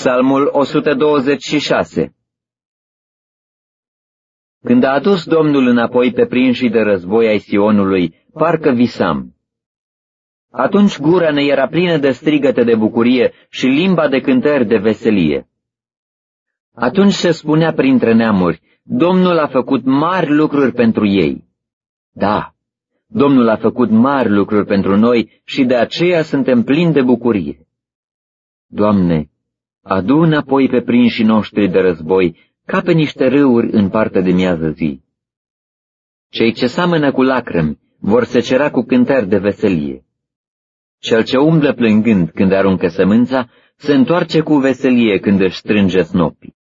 Psalmul 126 Când a adus Domnul înapoi pe prinșii de război ai Sionului, parcă visam. Atunci gura ne era plină de strigăte de bucurie și limba de cântări de veselie. Atunci se spunea printre neamuri, Domnul a făcut mari lucruri pentru ei. Da, Domnul a făcut mari lucruri pentru noi și de aceea suntem plini de bucurie. Doamne, adu înapoi pe prinșii noștri de război ca pe niște râuri în partea de miază zi. Cei ce seamănă cu lacrimi vor secera cu cântări de veselie. Cel ce umblă plângând când aruncă sămânța, se întoarce cu veselie când își strânge snopii.